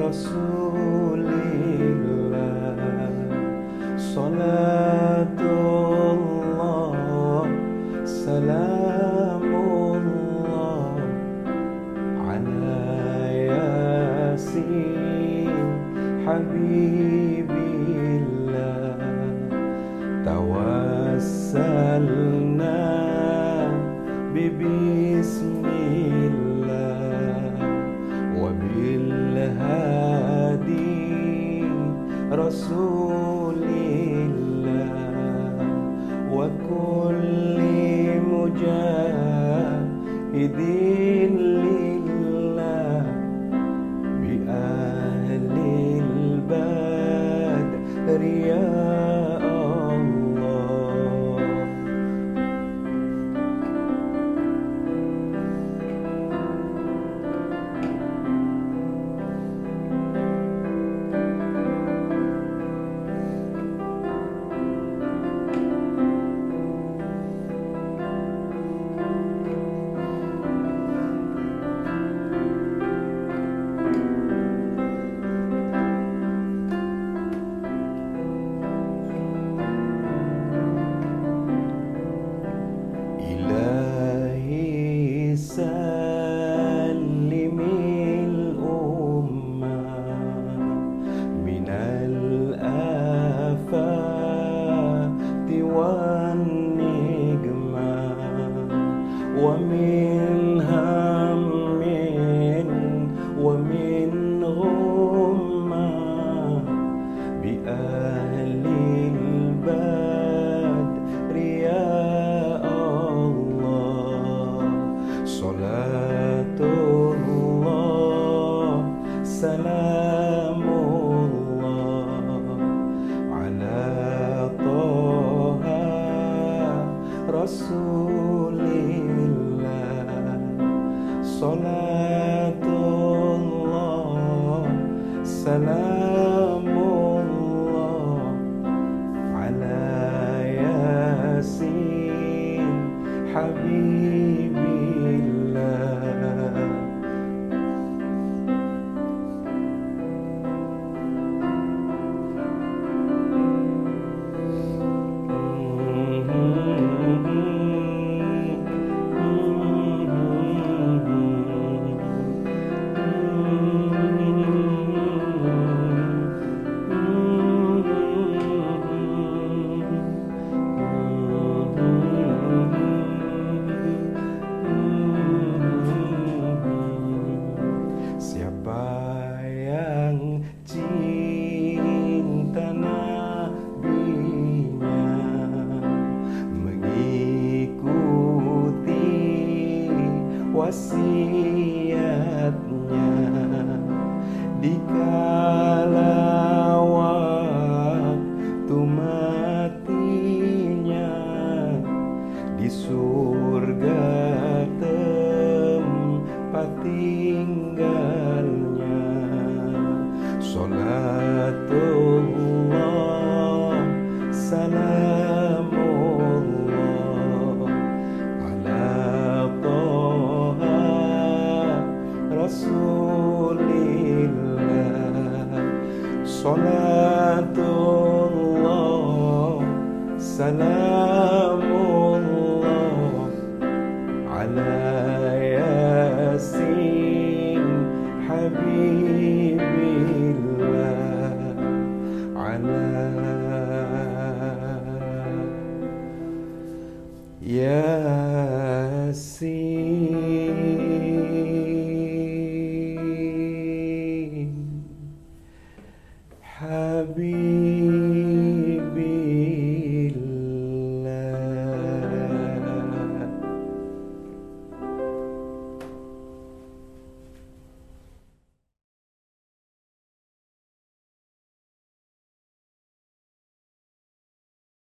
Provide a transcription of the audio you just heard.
رسول الله صلاة الله سلام الله على ياسين حبيب الله توسلنا ببسم الله وبالهادي رسول الله وكل مجاهد لله بأهل البدر يا رسول الله صلاة الله سلام الله على ياسين حبيب wasiatnya. Dikala Salamullah على ياسين حبيب الله على ياسين حبيب